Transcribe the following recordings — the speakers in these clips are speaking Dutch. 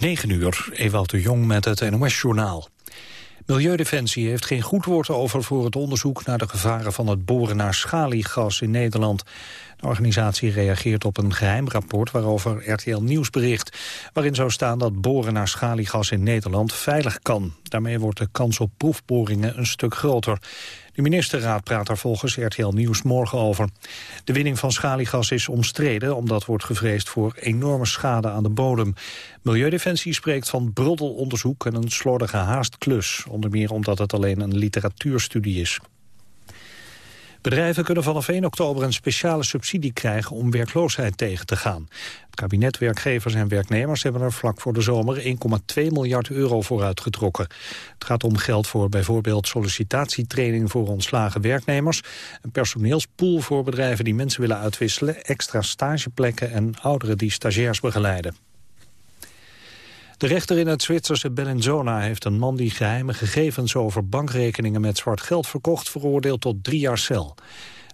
9 uur, Ewout de Jong met het NOS-journaal. Milieudefensie heeft geen goed woord over voor het onderzoek naar de gevaren van het boren naar schaliegas in Nederland. De organisatie reageert op een geheim rapport waarover RTL Nieuws bericht, waarin zou staan dat boren naar schaliegas in Nederland veilig kan. Daarmee wordt de kans op proefboringen een stuk groter. De ministerraad praat daar volgens RTL Nieuws morgen over. De winning van schaliegas is omstreden omdat wordt gevreesd voor enorme schade aan de bodem. Milieudefensie spreekt van bruddelonderzoek en een slordige haastklus. Onder meer omdat het alleen een literatuurstudie is. Bedrijven kunnen vanaf 1 oktober een speciale subsidie krijgen om werkloosheid tegen te gaan. Het kabinet, werkgevers en werknemers hebben er vlak voor de zomer 1,2 miljard euro voor uitgetrokken. Het gaat om geld voor bijvoorbeeld sollicitatietraining voor ontslagen werknemers, een personeelspool voor bedrijven die mensen willen uitwisselen, extra stageplekken en ouderen die stagiairs begeleiden. De rechter in het Zwitserse Bellinzona heeft een man die geheime gegevens over bankrekeningen met zwart geld verkocht veroordeeld tot drie jaar cel.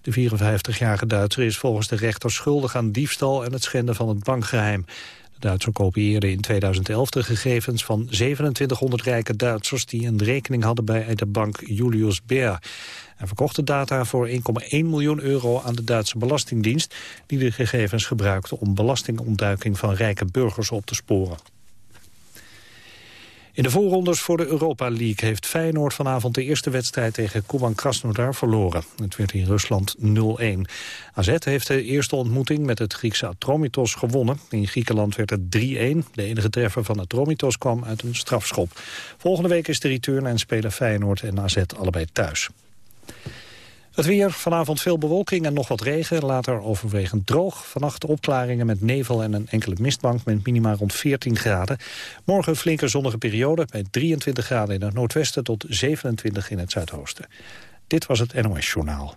De 54-jarige Duitser is volgens de rechter schuldig aan diefstal en het schenden van het bankgeheim. De Duitser kopieerde in 2011 de gegevens van 2700 rijke Duitsers die een rekening hadden bij de bank Julius Baer. Hij verkocht de data voor 1,1 miljoen euro aan de Duitse Belastingdienst... die de gegevens gebruikte om belastingontduiking van rijke burgers op te sporen. In de voorrondes voor de Europa League heeft Feyenoord vanavond de eerste wedstrijd tegen Kuban Krasnodar verloren. Het werd in Rusland 0-1. AZ heeft de eerste ontmoeting met het Griekse Atromitos gewonnen. In Griekenland werd het 3-1. De enige treffer van Atromitos kwam uit een strafschop. Volgende week is de return en spelen Feyenoord en AZ allebei thuis. Het weer, vanavond veel bewolking en nog wat regen. Later overwegend droog. Vannacht opklaringen met nevel en een enkele mistbank met minima rond 14 graden. Morgen een flinke zonnige periode bij 23 graden in het noordwesten tot 27 in het zuidoosten. Dit was het NOS Journaal.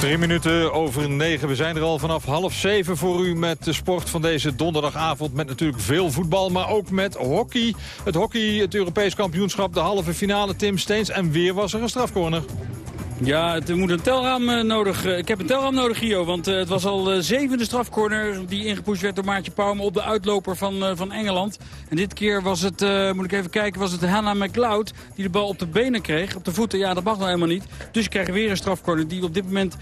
Drie minuten over negen. We zijn er al vanaf half zeven voor u met de sport van deze donderdagavond. Met natuurlijk veel voetbal, maar ook met hockey. Het hockey, het Europees kampioenschap, de halve finale. Tim Steens en weer was er een strafcorner. Ja, het moet een telraam eh, nodig. Eh, ik heb een telraam nodig, Gio. Want eh, het was al de zevende strafcorner die ingepusht werd door Maartje Pauwme op de uitloper van, van Engeland. En dit keer was het, moet ik even kijken, was het Hannah McLeod die de bal op de benen kreeg. Op de voeten, ja, dat mag nou helemaal niet. Dus je krijgt weer een strafcorner die op dit moment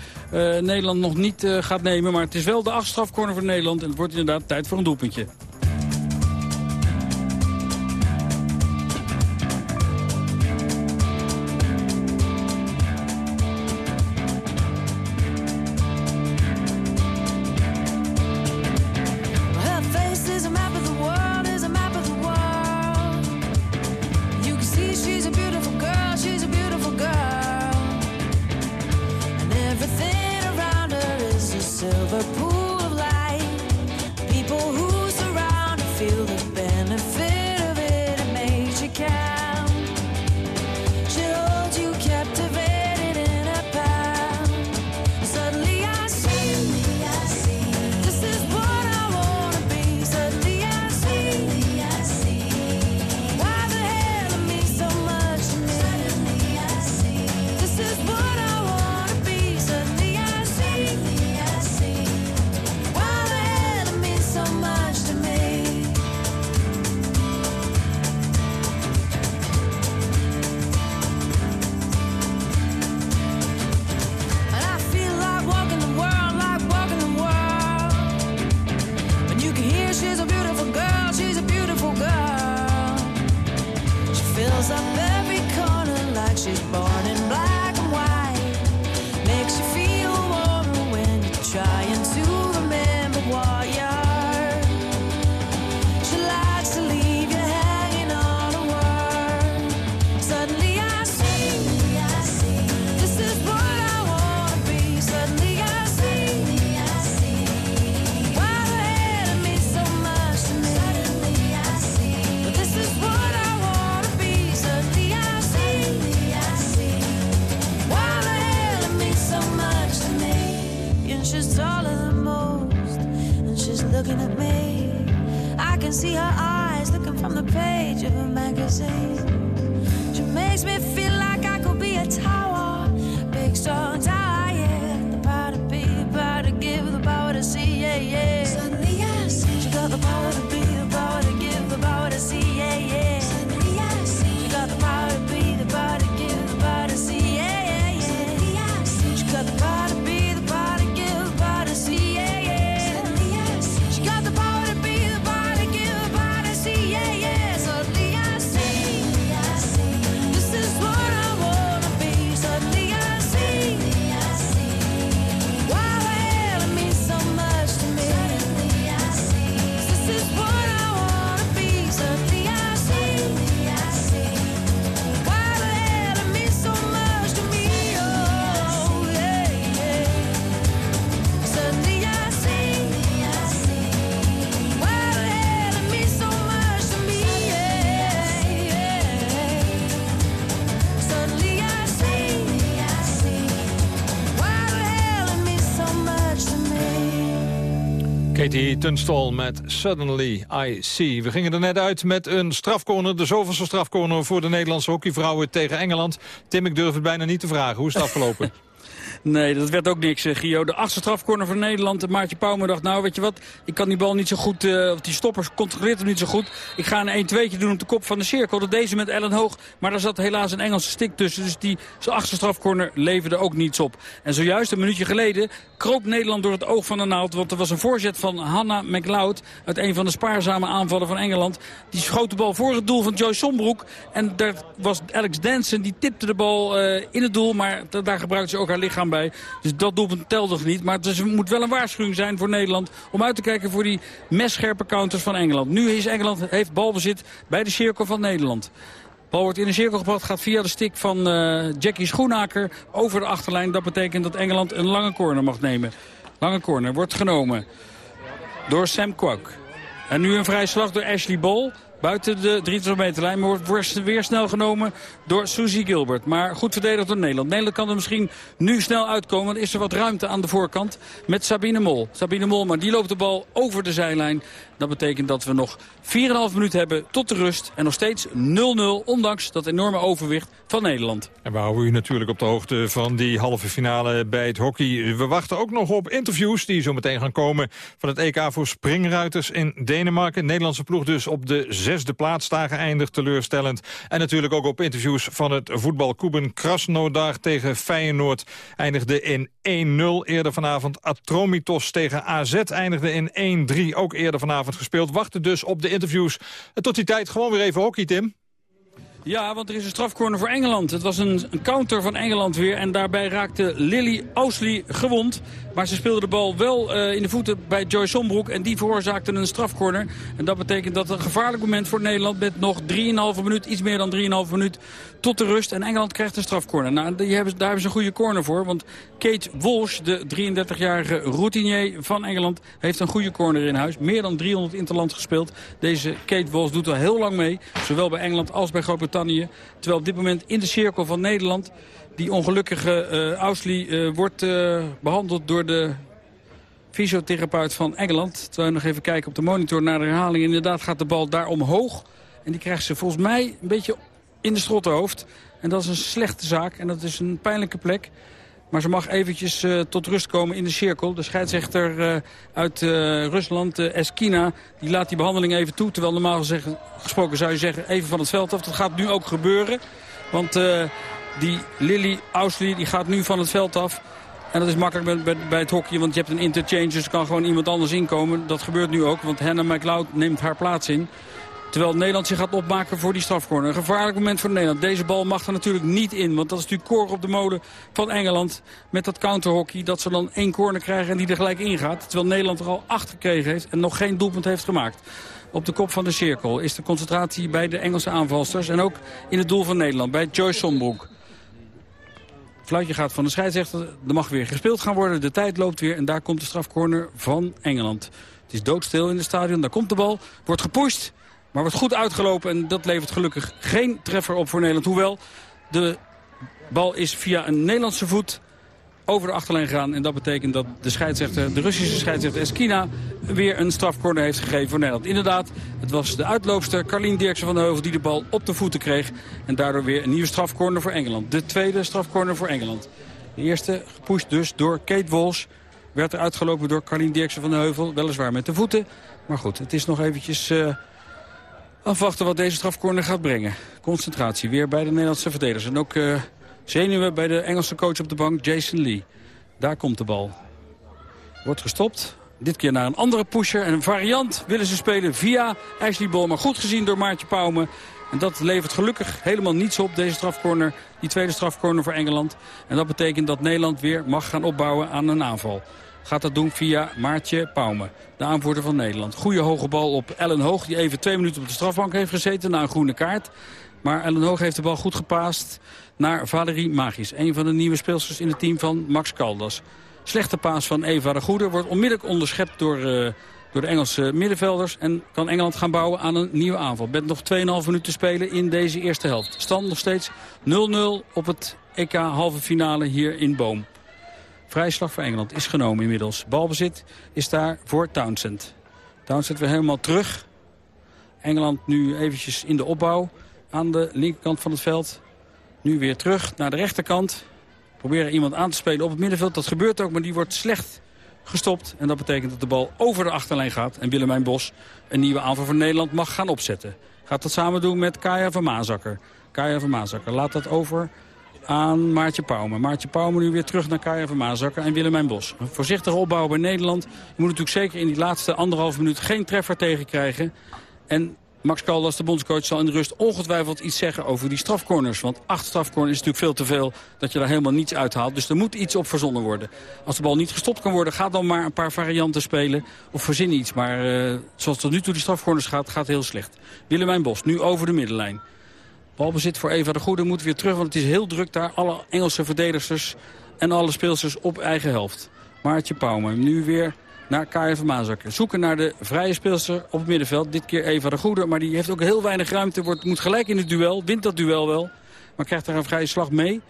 Nederland nog niet gaat nemen. Maar het is wel de achtste strafcorner voor Nederland. En het wordt inderdaad tijd voor een doelpuntje. Katie Tunstall met Suddenly I See. We gingen er net uit met een strafcorner. De zoveelste strafcorner voor de Nederlandse hockeyvrouwen tegen Engeland. Tim, ik durf het bijna niet te vragen. Hoe is het afgelopen? Nee, dat werd ook niks, eh, Gio. De achtste strafcorner van Nederland. En Maartje Pauwme dacht, nou weet je wat, ik kan die bal niet zo goed, eh, of die stoppers controleert hem niet zo goed. Ik ga een 1-2'tje doen op de kop van de cirkel. Dat deze met Ellen Hoog, maar daar zat helaas een Engelse stik tussen. Dus die achtste strafcorner leverde ook niets op. En zojuist, een minuutje geleden, kroop Nederland door het oog van de naald. Want er was een voorzet van Hannah McLeod uit een van de spaarzame aanvallen van Engeland. Die schoot de bal voor het doel van Joyce Sombroek. En daar was Alex Danson, die tipte de bal eh, in het doel. Maar da- daar gebruikte ze ook haar lichaam bij. Dus dat doelpunt telde nog niet. Maar het is- moet wel een waarschuwing zijn voor Nederland... om uit te kijken voor die messcherpe counters van Engeland. Nu is Engeland, heeft balbezit bij de cirkel van Nederland. Bal wordt in de cirkel gebracht, gaat via de stick van eh, Jackie Schoenaker over de achterlijn. Dat betekent dat Engeland een lange corner mag nemen. Lange corner wordt genomen door Sam Kwak. En nu een vrije slag door Ashley Ball. Buiten de 23 meterlijn, maar wordt weer snel genomen door Susie Gilbert. Maar goed verdedigd door Nederland. Nederland kan er misschien nu snel uitkomen, want is er wat ruimte aan de voorkant met Sabine Mol. Sabine Mol, maar die loopt de bal over de zijlijn. Dat betekent dat we nog 4,5 minuten hebben tot de rust. En nog steeds 0-0, ondanks dat enorme overwicht van Nederland. En we houden u natuurlijk op de hoogte van die halve finale bij het hockey. We wachten ook nog op interviews die zo meteen gaan komen... van het EK voor springruiters in Denemarken. Nederlandse ploeg dus op de zesde plaats daar geëindigd, teleurstellend. En natuurlijk ook op interviews van het voetbal Kuben Krasnodar tegen Feyenoord. Eindigde in 1-0 eerder vanavond. Atromitos tegen AZ eindigde in 1-3, ook eerder vanavond gespeeld. Wachten dus op de interviews. Tot die tijd gewoon weer even hockey, Tim. Ja, want er is een strafcorner voor Engeland. Het was een, counter van Engeland weer. En daarbij raakte Lily Ousley gewond. Maar ze speelde de bal wel eh, in de voeten bij Joy Sombroek. En die veroorzaakte een strafcorner. En dat betekent dat een gevaarlijk moment voor Nederland... met nog 3,5 minuut, iets meer dan 3,5 minuut tot de rust. En Engeland krijgt een strafcorner. Nou, die hebben, daar hebben ze een goede corner voor. Want Kate Walsh, de 33-jarige routinier van Engeland... heeft een goede corner in huis. Meer dan 300 interland gespeeld. Deze Kate Walsh doet al heel lang mee. Zowel bij Engeland als bij Groot-Brittannië. Terwijl op dit moment in de cirkel van Nederland... die ongelukkige eh, wordt eh, behandeld door de fysiotherapeut van Engeland. Terwijl we nog even kijken op de monitor naar de herhaling. Inderdaad gaat de bal daar omhoog. En die krijgt ze volgens mij een beetje in de strottenhoofd. En dat is een slechte zaak. En dat is een pijnlijke plek. Maar ze mag eventjes eh, tot rust komen in de cirkel. De scheidsrechter eh, uit eh, Rusland, Eskina, die laat die behandeling even toe. Terwijl normaal gesproken zou je zeggen even van het veld af. Dat gaat nu ook gebeuren. Want die Lily Ousley die gaat nu van het veld af. En dat is makkelijk bij, bij, het hockey, want je hebt een interchange, dus kan gewoon iemand anders inkomen. Dat gebeurt nu ook, want Hannah McLeod neemt haar plaats in. Terwijl Nederland zich gaat opmaken voor die strafcorner. Een gevaarlijk moment voor Nederland. Deze bal mag er natuurlijk niet in. Want dat is natuurlijk koor op de molen van Engeland. Met dat counterhockey. Dat ze dan één corner krijgen en die er gelijk ingaat. Terwijl Nederland er al acht gekregen heeft en nog geen doelpunt heeft gemaakt. Op de kop van de cirkel is de concentratie bij de Engelse aanvalsters. En ook in het doel van Nederland, bij Joyce Sombroek. Fluitje gaat van de scheidsrechter. Er mag weer gespeeld gaan worden. De tijd loopt weer. En daar komt de strafcorner van Engeland. Het is doodstil in het stadion. Daar komt de bal. Wordt gepusht. Maar wordt goed uitgelopen. En dat levert gelukkig geen treffer op voor Nederland. Hoewel de bal is via een Nederlandse voet over de achterlijn gaan. En dat betekent dat de, scheidsrechter, de Russische scheidsrechter Eskina weer een strafcorner heeft gegeven voor Nederland. Inderdaad, het was de uitloopster Carlien Dirksen van de Heuvel die de bal op de voeten kreeg. En daardoor weer een nieuwe strafcorner voor Engeland. De tweede strafcorner voor Engeland. De eerste gepusht dus door Kate Walsh. Werd er uitgelopen door Carlien Dirksen van de Heuvel. Weliswaar met de voeten. Maar goed, het is nog eventjes... Uh, afwachten wat deze strafcorner gaat brengen. Concentratie weer bij de Nederlandse verdedigers. En ook uh, zenuwen bij de Engelse coach op de bank, Jason Lee. Daar komt de bal. Wordt gestopt. Dit keer naar een andere pusher. En een variant willen ze spelen via Ashley Ball. Maar goed gezien door Maartje Pauwme. En dat levert gelukkig helemaal niets op, deze strafcorner. Die tweede strafcorner voor Engeland. En dat betekent dat Nederland weer mag gaan opbouwen aan een aanval. Gaat dat doen via Maartje Pauwme, de aanvoerder van Nederland. Goede hoge bal op Ellen Hoog, die even twee minuten op de strafbank heeft gezeten na een groene kaart. Maar Ellen Hoog heeft de bal goed gepaast naar Valerie Magis. Een van de nieuwe speelsters in het team van Max Caldas. Slechte paas van Eva de Goede wordt onmiddellijk onderschept door, uh, door de Engelse middenvelders. En kan Engeland gaan bouwen aan een nieuwe aanval. Met nog 2,5 minuten spelen in deze eerste helft. Stand nog steeds 0-0 op het EK halve finale hier in Boom. Vrijslag voor Engeland is genomen inmiddels. Balbezit is daar voor Townsend. Townsend weer helemaal terug. Engeland nu eventjes in de opbouw aan de linkerkant van het veld. Nu weer terug naar de rechterkant. Proberen iemand aan te spelen op het middenveld. Dat gebeurt ook, maar die wordt slecht gestopt. En dat betekent dat de bal over de achterlijn gaat. En Willemijn Bos een nieuwe aanval voor Nederland mag gaan opzetten. Gaat dat samen doen met Kaya van Maasakker. Kaya van Maasakker laat dat over aan Maartje Pauwme. Maartje Pauwme nu weer terug naar Kaya van Maasakker en Willemijn Bos. Een voorzichtige opbouw bij Nederland. Je moet natuurlijk zeker in die laatste anderhalf minuut geen treffer tegenkrijgen. En Max Caldas, de bondscoach, zal in de rust ongetwijfeld iets zeggen over die strafcorners. Want acht strafcorners is natuurlijk veel te veel dat je daar helemaal niets uithaalt. Dus er moet iets op verzonnen worden. Als de bal niet gestopt kan worden, ga dan maar een paar varianten spelen. Of verzin iets. Maar uh, zoals tot nu toe die strafcorners gaat, gaat heel slecht. Willemijn Bos, nu over de middenlijn. Balbezit voor Eva de Goede moet weer terug, want het is heel druk daar. Alle Engelse verdedigers en alle speelsters op eigen helft. Maartje Pauwme, nu weer naar Kaya van Maasakker. Zoeken naar de vrije speelster op het middenveld. Dit keer Eva de Goede, maar die heeft ook heel weinig ruimte. Wordt, moet gelijk in het duel, wint dat duel wel. Maar krijgt daar een vrije slag mee.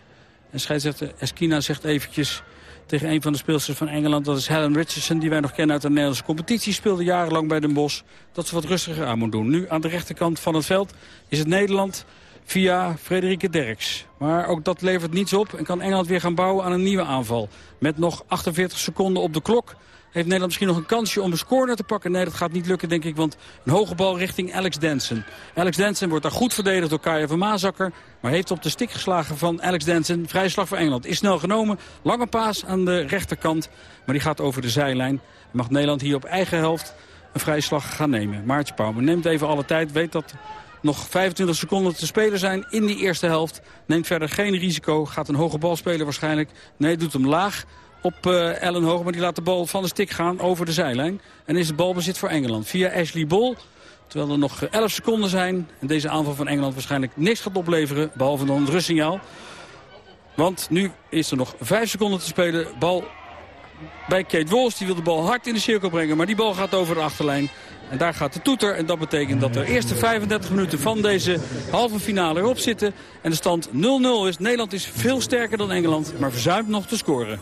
En scheidsrechter Eskina zegt eventjes tegen een van de speelsters van Engeland. Dat is Helen Richardson, die wij nog kennen uit de Nederlandse competitie. Speelde jarenlang bij Den Bosch. Dat ze wat rustiger aan moet doen. Nu aan de rechterkant van het veld is het Nederland via Frederike Derks. Maar ook dat levert niets op en kan Engeland weer gaan bouwen aan een nieuwe aanval. Met nog 48 seconden op de klok heeft Nederland misschien nog een kansje om een score te pakken. Nee, dat gaat niet lukken, denk ik, want een hoge bal richting Alex Denson. Alex Denson wordt daar goed verdedigd door Kaya van Maasakker... maar heeft op de stik geslagen van Alex Denson. Vrije slag voor Engeland. Is snel genomen. Lange paas aan de rechterkant, maar die gaat over de zijlijn. Mag Nederland hier op eigen helft een vrije slag gaan nemen. Maartje Pauwme neemt even alle tijd, weet dat nog 25 seconden te spelen zijn in die eerste helft. Neemt verder geen risico. Gaat een hoge bal spelen waarschijnlijk. Nee, doet hem laag op uh, Ellen Hoog. Maar die laat de bal van de stik gaan over de zijlijn. En is het balbezit voor Engeland. Via Ashley Bol. Terwijl er nog 11 seconden zijn. En deze aanval van Engeland waarschijnlijk niks gaat opleveren. Behalve dan het rustsignaal. Want nu is er nog 5 seconden te spelen. Bal bij Kate Walsh. Die wil de bal hard in de cirkel brengen. Maar die bal gaat over de achterlijn. En daar gaat de toeter. En dat betekent dat de eerste 35 minuten van deze halve finale erop zitten. En de stand 0-0 is. Nederland is veel sterker dan Engeland. Maar verzuimt nog te scoren.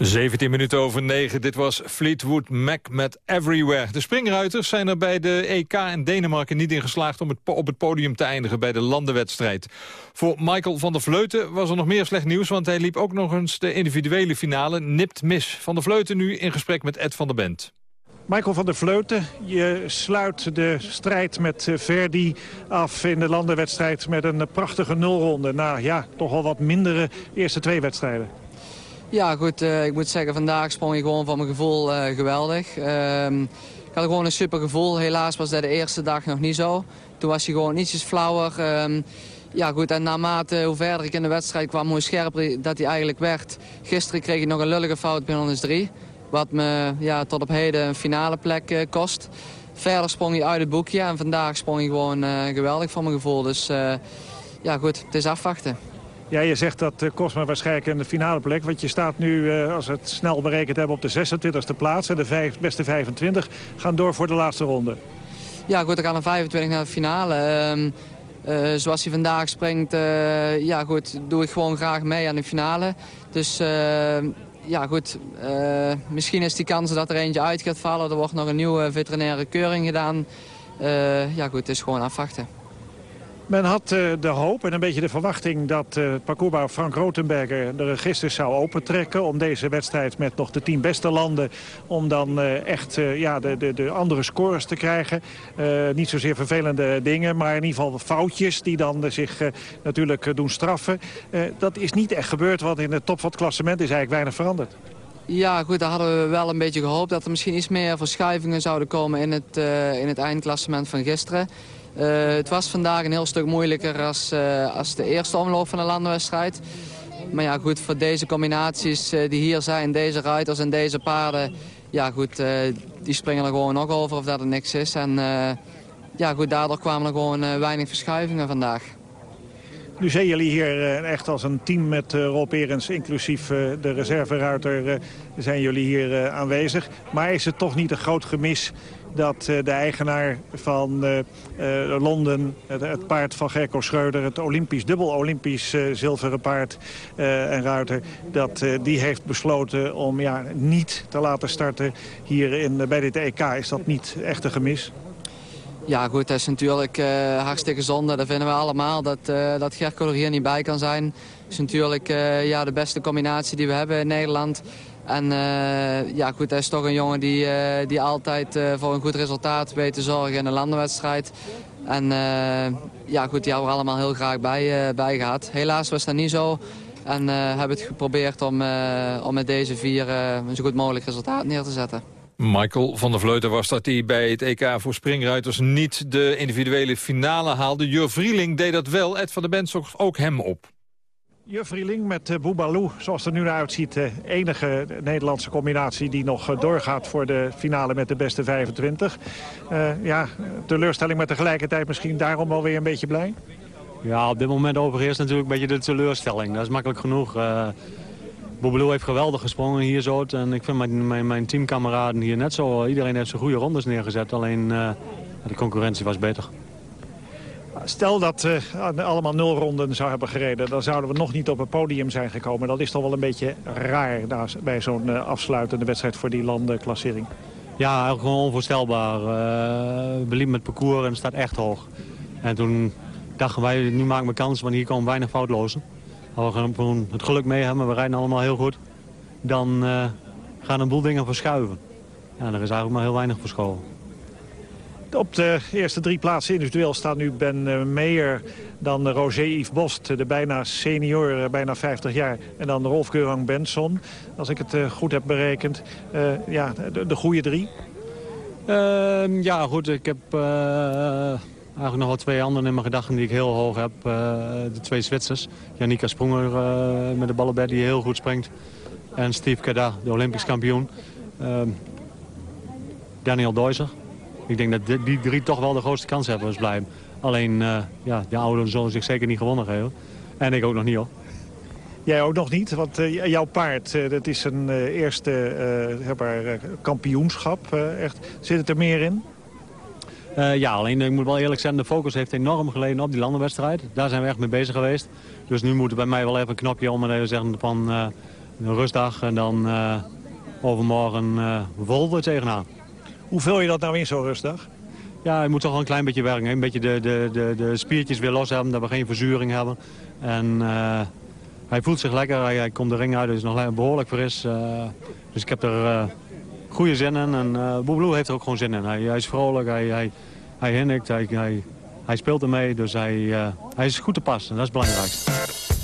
17 minuten over 9. Dit was Fleetwood Mac met Everywhere. De springruiters zijn er bij de EK en Denemarken niet in geslaagd... om het op het podium te eindigen bij de landenwedstrijd. Voor Michael van der Vleuten was er nog meer slecht nieuws... want hij liep ook nog eens de individuele finale nipt mis. Van der Vleuten nu in gesprek met Ed van der Bent. Michael van der Vleuten, je sluit de strijd met eh, Verdi af in de landenwedstrijd met een prachtige nulronde. Na ja, toch wel wat mindere eerste twee wedstrijden. Ja, goed. Uh, ik moet zeggen, vandaag sprong je gewoon van mijn gevoel uh, geweldig. Uh, ik had gewoon een super gevoel. Helaas was dat de eerste dag nog niet zo. Toen was hij gewoon ietsjes flauwer. Ehm, ja, goed. En naarmate hoe verder ik in de wedstrijd kwam, hoe scherper dat hij eigenlijk werd. Gisteren kreeg ik nog een lullige fout bij 103. Wat me ja, tot op heden een finale plek uh, kost. Verder sprong hij uit het boekje en vandaag sprong hij gewoon geweldig van mijn gevoel. Dus ja, goed. Het is afwachten. Ja, je zegt dat kost me waarschijnlijk een finale plek. Want je staat nu, uh, als we het snel berekend hebben, op de 26e plaats. En de vijf, beste 25 gaan door voor de laatste ronde. Ja, goed, dan gaan er 25 naar de finale. Uh, zoals hij vandaag springt, ja goed, doe ik gewoon graag mee aan de finale. Dus ja goed, misschien is die kans dat er eentje uit gaat vallen. Er wordt nog een nieuwe veterinaire keuring gedaan. ja goed, het is gewoon afwachten. Men had uh, de hoop en een beetje de verwachting dat uh, parcoursbouwer Frank Rotenberger de registers zou opentrekken. Om deze wedstrijd met nog de tien beste landen, om dan uh, echt ja, de, de, de andere scores te krijgen. niet zozeer vervelende dingen, maar in ieder geval foutjes die dan zich natuurlijk doen straffen. dat is niet echt gebeurd, want in de top van het klassement is eigenlijk weinig veranderd. Ja, goed, daar hadden we wel een beetje gehoopt dat er misschien iets meer verschuivingen zouden komen in het, in het eindklassement van gisteren. Uh, het was vandaag een heel stuk moeilijker als, uh, als de eerste omloop van de landenwedstrijd. Maar ja, goed, voor deze combinaties uh, die hier zijn, deze ruiters en deze paarden... ja, goed, die springen er gewoon nog over of dat er niks is. En ja, goed, daardoor kwamen er gewoon weinig verschuivingen vandaag. Nu zijn jullie hier echt als een team met Rob Erens, inclusief de reserveruiter, zijn jullie hier aanwezig. Maar is het toch niet een groot gemis dat eh, de eigenaar van uh, Londen, het, paard van Gerco Schreuder... het Olympisch, dubbel Olympisch zilveren paard en ruiter... dat die heeft besloten om ja, niet te laten starten hier in, bij dit EK. Is dat niet echt een gemis? Ja goed, dat is natuurlijk hartstikke zonde. Dat vinden we allemaal, dat, uh, dat Gerco er hier niet bij kan zijn. Het is natuurlijk ja, de beste combinatie die we hebben in Nederland. En uh, ja, goed, hij is toch een jongen die, uh, die altijd uh, voor een goed resultaat weet te zorgen in een landenwedstrijd. En ja, goed, die hebben we allemaal heel graag bij, bij gehad. Helaas was dat niet zo. En hebben het geprobeerd om, om met deze vier een zo goed mogelijk resultaat neer te zetten. Michael van der Vleuten was dat hij bij het EK voor springruiters niet de individuele finale haalde. Jur Vrieling deed dat wel. Ed van der Bent zocht ook hem op. Juffrieling met uh, Boubalou, zoals het er nu naar uitziet... de enige Nederlandse combinatie die nog eh, doorgaat voor de finale met de beste 25. Uh, eh, ja, teleurstelling, maar tegelijkertijd misschien daarom wel weer een beetje blij? Ja, op dit moment overheerst natuurlijk een beetje de teleurstelling. Dat is makkelijk genoeg. Uh, heeft geweldig gesprongen hier zo. En ik vind mijn, mijn teamkameraden hier net zo. Iedereen heeft zijn goede rondes neergezet. Alleen de concurrentie was beter. Stel dat we uh, allemaal nul ronden zou hebben gereden... dan zouden we nog niet op het podium zijn gekomen. Dat is toch wel een beetje raar bij zo'n uh, afsluitende wedstrijd voor die landenklassering. Ja, gewoon onvoorstelbaar. Uh, we liepen met parcours en het staat echt hoog. En toen dachten wij, nu maken we kans, want hier komen weinig foutlozen. Als we gewoon het geluk mee hebben, we rijden allemaal heel goed... dan uh, gaan een boel dingen verschuiven. Ja, er is eigenlijk maar heel weinig verschoven. Op de eerste drie plaatsen individueel staat nu Ben uh, Meijer, dan Roger Yves Bost, de bijna senior, uh, bijna 50 jaar. En dan Rolf Geurang Benson, als ik het goed heb berekend. ja, de, de goede drie. Ehm, ja, goed, ik heb eigenlijk nog wel twee anderen in mijn gedachten die ik heel hoog heb. de twee Zwitsers. Janika Spronger met de ballenbed die heel goed springt. En Steve Kada, de Olympisch kampioen. Ehm, Daniel Deuser, ik denk dat die drie toch wel de grootste kans hebben als blijven. Alleen, uh, ja, de ouderen zullen zich zeker niet gewonnen geven. En ik ook nog niet, hoor. Jij ook nog niet, want uh, jouw paard, uh, dat is een eerste uh, kampioenschap. echt. Zit het er meer in? ja, alleen ik moet wel eerlijk zijn, de focus heeft enorm geleden op die landenwedstrijd. Daar zijn we echt mee bezig geweest. Dus nu moet bij mij wel even een knopje om en even zeggen van... een rustdag en dan overmorgen uh, vol er tegenaan. Hoe vul je dat nou in zo'n rustdag? Ja, je moet toch wel een klein beetje werken. Een beetje de, de, de, de spiertjes weer los hebben, dat we geen verzuring hebben. En hij voelt zich lekker, hij, komt de ring uit, dus nog behoorlijk fris. dus ik heb er goede zin in en uh, heeft er ook gewoon zin in. Hij, hij is vrolijk, hij, hij, hij hinnikt, hij, hij, hij speelt ermee, dus hij, uh, hij is goed te pas en dat is het belangrijkste.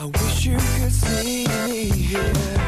I wish you could see me here.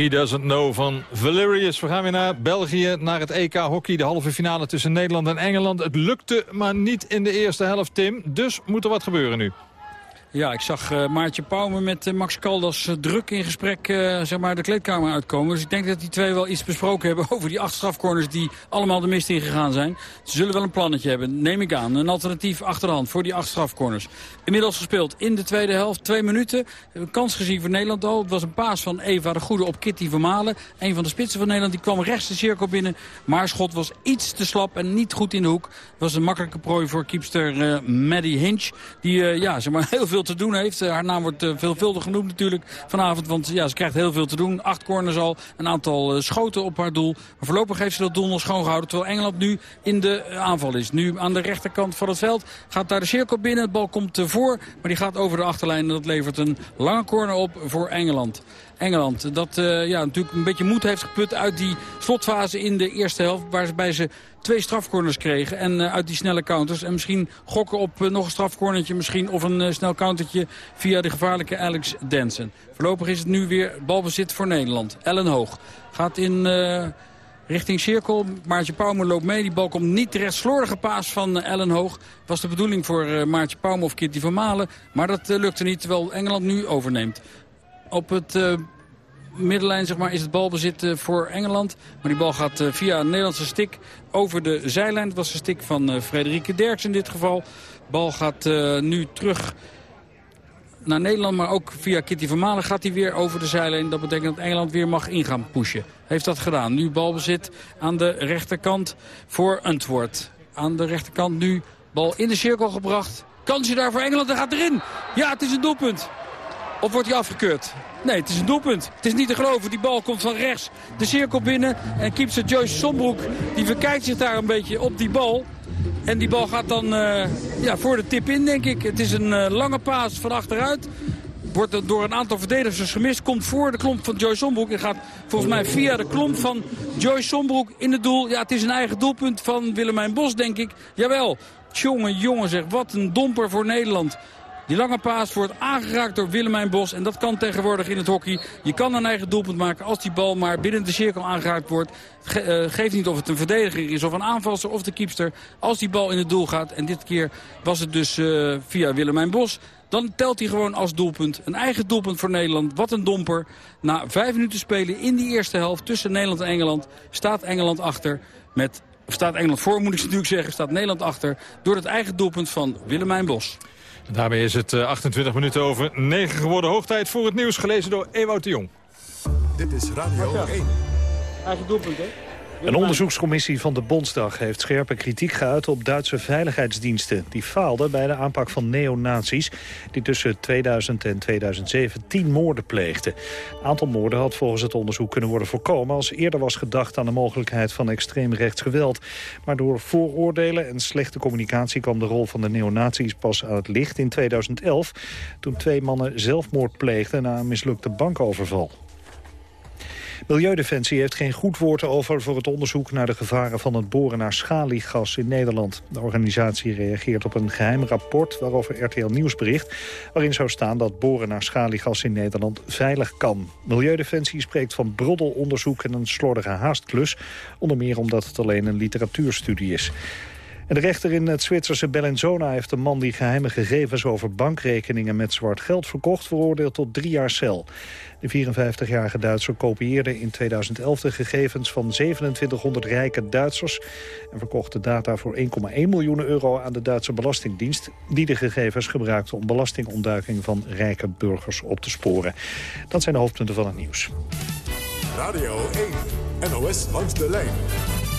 She Doesn't Know van Valerius. We gaan weer naar België, naar het EK hockey. De halve finale tussen Nederland en Engeland. Het lukte maar niet in de eerste helft, Tim. Dus moet er wat gebeuren nu. Ja, ik zag eh, Maartje Pauwme met eh, Max Caldas eh, druk in gesprek zeg maar de kleedkamer uitkomen. Dus ik denk dat die twee wel iets besproken hebben over die acht strafcorners die allemaal de mist in gegaan zijn. Ze zullen wel een plannetje hebben, neem ik aan. Een alternatief achter de hand voor die acht strafcorners. Inmiddels gespeeld in de tweede helft, twee minuten. Een kans gezien voor Nederland al. Het was een paas van Eva de Goede op Kitty Vermalen. Een van de spitsen van Nederland, die kwam rechts de cirkel binnen. Maar schot was iets te slap en niet goed in de hoek. Het was een makkelijke prooi voor kiepster eh Maddie Hinch. Die ja, zeg maar, heel veel te doen heeft. Eh, haar naam wordt eh, veelvuldig genoemd natuurlijk vanavond. Want ja, ze krijgt heel veel te doen. Acht corners al, een aantal eh, schoten op haar doel. Maar voorlopig heeft ze dat doel nog schoongehouden. Terwijl Engeland nu in de aanval is. Nu aan de rechterkant van het veld gaat daar de cirkel binnen. Het bal komt voor, maar die gaat over de achterlijn. En dat levert een lange corner op voor Engeland. Engeland, dat ja, natuurlijk een beetje moed heeft geput uit die slotfase in de eerste helft. Waarbij ze twee strafcorners kregen en eh, uit die snelle counters. En misschien gokken op eh, nog een strafcornertje misschien of een eh, snel countertje via de gevaarlijke Alex Densen. Voorlopig is het nu weer balbezit voor Nederland. Ellen Hoog gaat in... richting cirkel. Maartje Pauwme loopt mee. Die bal komt niet terecht. Slordige paas van Ellen Hoog. Was de bedoeling voor Maartje Pauwme of Kitty van Malen. Maar dat lukte niet, terwijl Engeland nu overneemt. Op het middenlijn zeg maar, is het balbezit uh, voor Engeland. Maar die bal gaat uh, via een Nederlandse stik over de zijlijn. Dat was de stik van uh, Frederike Derks in dit geval. Bal gaat nu terug naar Nederland, maar ook via Kitty van Malen gaat hij weer over de zijlijn. Dat betekent dat Engeland weer mag ingaan pushen. Heeft dat gedaan. Nu balbezit aan de rechterkant voor Antwoord. Aan de rechterkant nu bal in de cirkel gebracht. Kansje daar voor Engeland, en gaat erin. Ja, het is een doelpunt. Of wordt hij afgekeurd? Nee, het is een doelpunt. Het is niet te geloven. Die bal komt van rechts de cirkel binnen. En keepster Joyce Sombroek die verkijkt zich daar een beetje op die bal. En die bal gaat dan uh, ja, voor de tip in, denk ik. Het is een uh, lange paas van achteruit. Wordt door een aantal verdedigers gemist. Komt voor de klomp van Joyce Sombroek. En gaat volgens mij via de klomp van Joyce Sombroek in het doel. Ja, het is een eigen doelpunt van Willemijn Bos, denk ik. Jawel. Jongen, jongen zeg. Wat een domper voor Nederland. Die lange paas wordt aangeraakt door Willemijn Bos. En dat kan tegenwoordig in het hockey. Je kan een eigen doelpunt maken als die bal maar binnen de cirkel aangeraakt wordt. Ge uh, geeft niet of het een verdediger is of een aanvalster of de keepster. Als die bal in het doel gaat. En dit keer was het dus uh, via Willemijn Bos. Dan telt hij gewoon als doelpunt. Een eigen doelpunt voor Nederland. Wat een domper. Na vijf minuten spelen in die eerste helft tussen Nederland en Engeland... staat Engeland achter met... Staat Engeland voor, moet ik natuurlijk zeggen. Staat Nederland achter door het eigen doelpunt van Willemijn Bos. Daarmee is het 28 minuten over 9 geworden. Hoogtijd voor het nieuws, gelezen door Ewout de Jong. Dit is Radio 1. Eigen doelpunt, hè? Een onderzoekscommissie van de Bondsdag heeft scherpe kritiek geuit op Duitse veiligheidsdiensten. Die faalden bij de aanpak van neonazies die tussen 2000 en 2007 tien moorden pleegden. Een aantal moorden had volgens het onderzoek kunnen worden voorkomen als eerder was gedacht aan de mogelijkheid van extreem rechts geweld. Maar door vooroordelen en slechte communicatie kwam de rol van de neonazies pas aan het licht in 2011 toen twee mannen zelfmoord pleegden na een mislukte bankoverval. Milieudefensie heeft geen goed woord over voor het onderzoek naar de gevaren van het boren naar schaliegas in Nederland. De organisatie reageert op een geheim rapport waarover RTL Nieuws bericht, waarin zou staan dat boren naar schaliegas in Nederland veilig kan. Milieudefensie spreekt van broddelonderzoek en een slordige haastklus, onder meer omdat het alleen een literatuurstudie is. De rechter in het Zwitserse Bellinzona heeft een man die geheime gegevens over bankrekeningen met zwart geld verkocht veroordeeld tot drie jaar cel. De 54-jarige Duitser kopieerde in 2011 de gegevens van 2700 rijke Duitsers... en verkocht de data voor 1,1 miljoen euro aan de Duitse Belastingdienst... die de gegevens gebruikte om belastingontduiking van rijke burgers op te sporen. Dat zijn de hoofdpunten van het nieuws. Radio 1, NOS langs de lijn.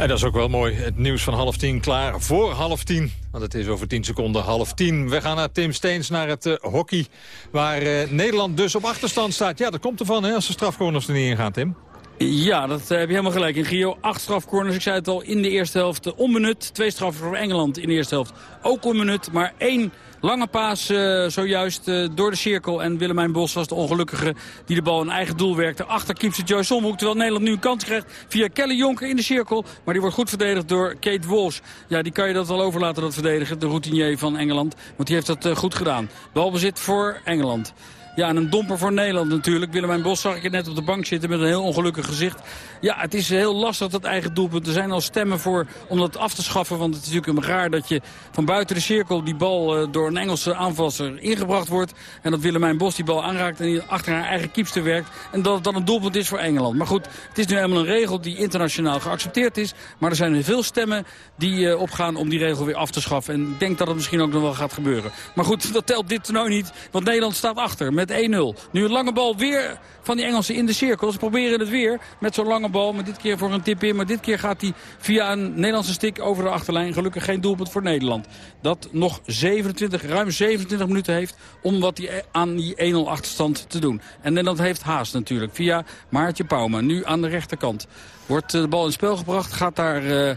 En dat is ook wel mooi. Het nieuws van half tien klaar voor half tien. Want het is over tien seconden half tien. We gaan naar Tim Steens, naar het uh, hockey. Waar uh, Nederland dus op achterstand staat. Ja, dat komt ervan hè, als de strafcorners er niet in gaan, Tim. Ja, dat heb je helemaal gelijk. In Gio, acht strafcorners. Ik zei het al, in de eerste helft onbenut. Twee straffen voor Engeland in de eerste helft ook onbenut. Maar één lange paas uh, zojuist uh, door de cirkel. En Willemijn Bos was de ongelukkige die de bal in eigen doel werkte. Achter Kiepse Joyce Somhoek. Terwijl Nederland nu een kans krijgt via Kelly Jonker in de cirkel. Maar die wordt goed verdedigd door Kate Walsh. Ja, die kan je dat wel overlaten, dat verdedigen. De routinier van Engeland. Want die heeft dat goed gedaan. Balbezit voor Engeland. Ja, en een domper voor Nederland natuurlijk. Willemijn Bos zag ik net op de bank zitten met een heel ongelukkig gezicht. Ja, het is heel lastig dat eigen doelpunt. Er zijn al stemmen voor om dat af te schaffen. Want het is natuurlijk raar dat je van buiten de cirkel die bal uh, door een Engelse aanvalser ingebracht wordt. En dat Willemijn Bos die bal aanraakt en achter haar eigen kiepster werkt. En dat het dan een doelpunt is voor Engeland. Maar goed, het is nu helemaal een regel die internationaal geaccepteerd is. Maar er zijn veel stemmen die uh, opgaan om die regel weer af te schaffen. En ik denk dat het misschien ook nog wel gaat gebeuren. Maar goed, dat telt dit toernooi niet. Want Nederland staat achter 1-0. Nu een lange bal weer van die Engelsen in de cirkel. Ze proberen het weer met zo'n lange bal. Maar dit keer voor een tip in. Maar dit keer gaat hij via een Nederlandse stick over de achterlijn. Gelukkig geen doelpunt voor Nederland. Dat nog 27, ruim 27 minuten heeft om wat die, aan die 1-0 achterstand te doen. En Nederland heeft haast natuurlijk. Via Maartje Pouma. Nu aan de rechterkant. Wordt de bal in spel gebracht. Gaat daar... Uh,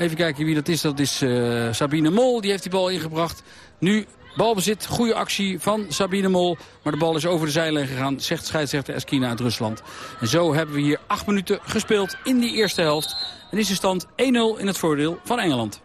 even kijken wie dat is. Dat is uh, Sabine Mol. Die heeft die bal ingebracht. Nu Balbezit, goede actie van Sabine Mol. Maar de bal is over de zijlijn gegaan, zegt scheidsrechter Eskina uit Rusland. En zo hebben we hier acht minuten gespeeld in die eerste helft. En is de stand 1-0 in het voordeel van Engeland.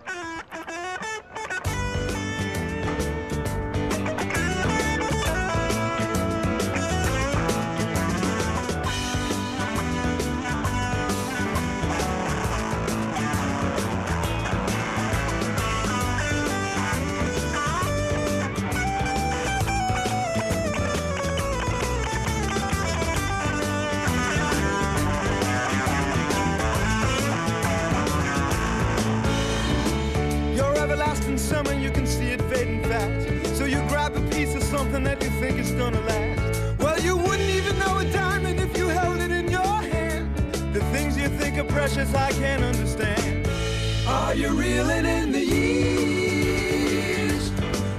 That you think is gonna last. Well, you wouldn't even know a diamond if you held it in your hand. The things you think are precious, I can't understand. Are you reeling in the years?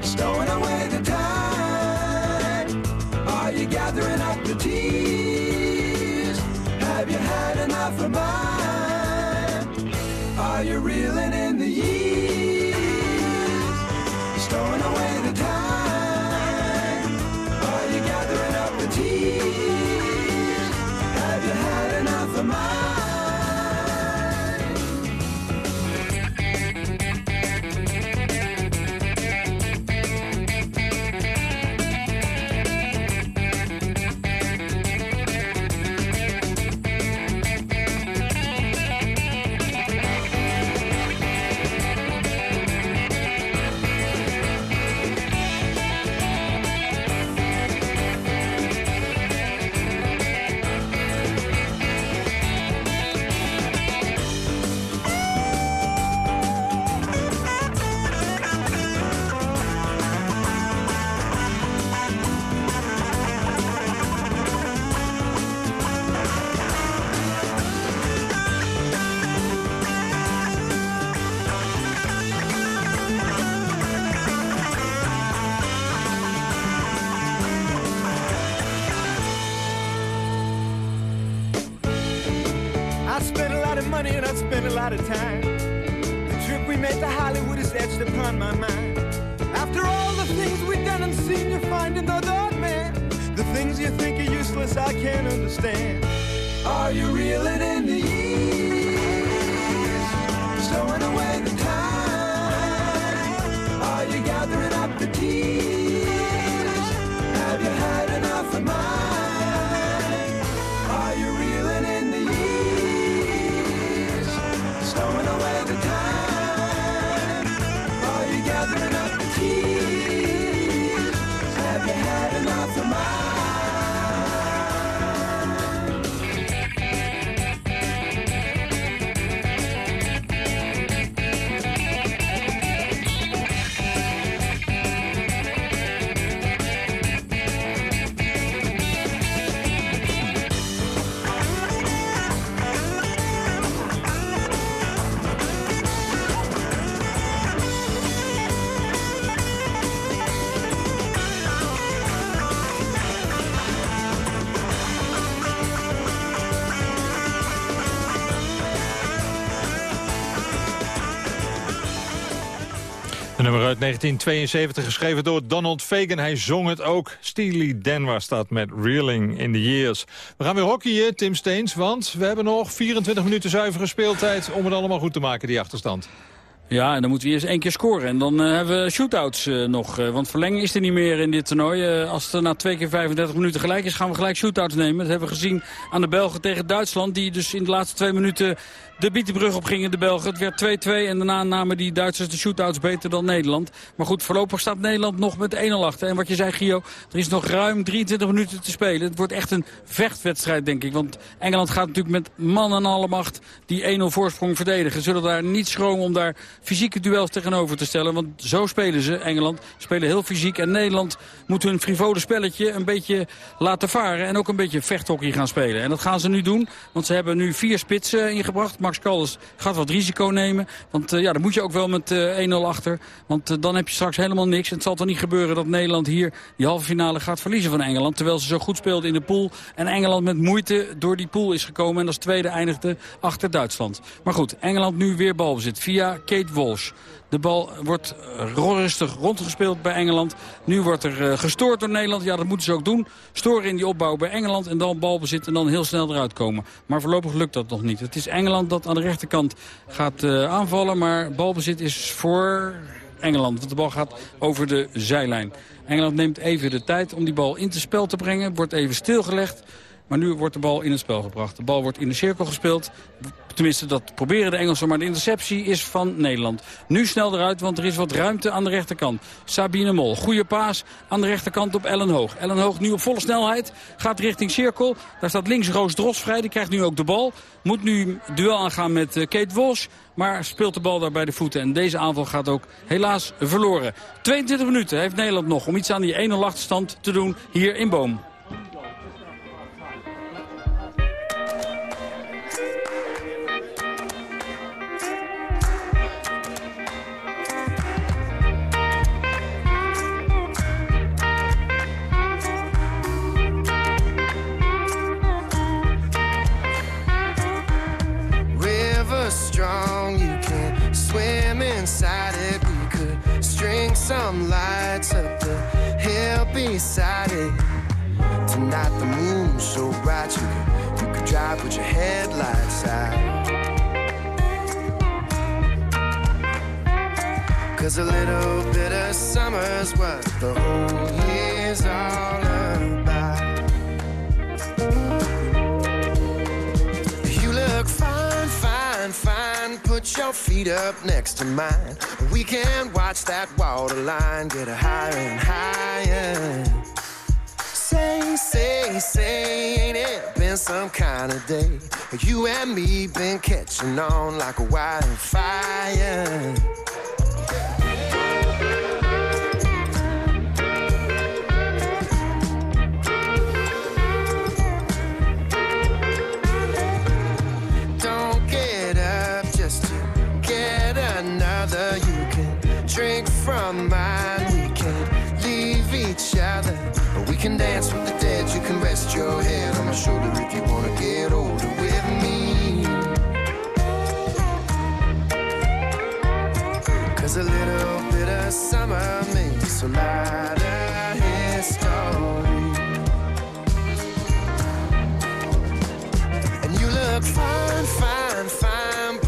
Stowing away the time? Are you gathering up the tears? Have you had enough of mine? Are you reeling in I spent a lot of money and I spent a lot of time. The trip we made to Hollywood is etched upon my mind. After all the things we've done and seen, you find another man. The things you think are useless, I can't understand. Are you reeling in the years? Stowing away the time? Are you gathering up the tears? 1972, geschreven door Donald Fagan. Hij zong het ook. Steely Dan was staat met Reeling in the Years. We gaan weer hockeyen, Tim Steens, want we hebben nog 24 minuten zuivere speeltijd... om het allemaal goed te maken, die achterstand. Ja, en dan moeten we eerst één keer scoren. En dan eh, hebben we shootouts eh, nog. eh, want verlenging is er niet meer in dit toernooi. Als het na twee keer 35 minuten gelijk is, gaan we gelijk shootouts nemen. Dat hebben we gezien aan de Belgen tegen Duitsland. Die dus in de laatste twee minuten de Bietenbrug op gingen, de Belgen. Het werd 2-2 en daarna namen die Duitsers de shootouts beter dan Nederland. Maar goed, voorlopig staat Nederland nog met 1-0 achter. En wat je zei, Gio, er is nog ruim 23 minuten te spelen. Het wordt echt een vechtwedstrijd, denk ik. Want Engeland gaat natuurlijk met man en alle macht die 1-0 voorsprong verdedigen. Zullen daar niet schromen om daar fysieke duels tegenover te stellen. Want zo spelen ze, Engeland. Spelen heel fysiek. En Nederland moet hun frivole spelletje een beetje laten varen. En ook een beetje vechthockey gaan spelen. En dat gaan ze nu doen. Want ze hebben nu vier spitsen ingebracht. Max Caldas gaat wat risico nemen. Want eh, ja, dan moet je ook wel met eh, 1-0 achter. Want eh, dan heb je straks helemaal niks. En het zal toch niet gebeuren dat Nederland hier die halve finale gaat verliezen van Engeland. Terwijl ze zo goed speelden in de pool. En Engeland met moeite door die pool is gekomen. En als tweede eindigde achter Duitsland. Maar goed, Engeland nu weer balbezit via Kate Walsh. De bal wordt eh, rustig rondgespeeld bij Engeland. Nu wordt er eh, gestoord door Nederland. Ja, dat moeten ze ook doen. Storen in die opbouw bij Engeland en dan balbezit en dan heel snel eruit komen. Maar voorlopig lukt dat nog niet. Het is Engeland dat aan de rechterkant gaat eh, aanvallen. Maar balbezit is voor Engeland. Want de bal gaat over de zijlijn. Engeland neemt even de tijd om die bal in te spel te brengen. Wordt even stilgelegd. Maar nu wordt de bal in het spel gebracht. De bal wordt in de cirkel gespeeld. Tenminste, dat proberen de Engelsen. Maar de interceptie is van Nederland. Nu snel eruit, want er is wat ruimte aan de rechterkant. Sabine Mol, goede paas aan de rechterkant op Ellen Hoog. Ellen Hoog nu op volle snelheid, gaat richting cirkel. Daar staat links Roos Dros vrij, die krijgt nu ook de bal. Moet nu duel aangaan met eh, Kate Walsh. Maar speelt de bal daar bij de voeten. En deze aanval gaat ook helaas verloren. 22 minuten heeft Nederland nog om iets aan die 1-0 achterstand te doen hier in Boom. Some lights up the hill beside it. Tonight the moon's so bright you could, you could drive with your headlights out. Cause a little bit of summer's what the whole year's all about. Feet up next to mine. We can watch that water line get a higher and higher. Say, say, say, ain't it been some kind of day? You and me been catching on like a wildfire. Drink from mine. We can leave each other. We can dance with the dead. You can rest your head on my shoulder if you wanna get older with me. Cause a little bit of summer makes a lot of history. And you look fine, fine, fine.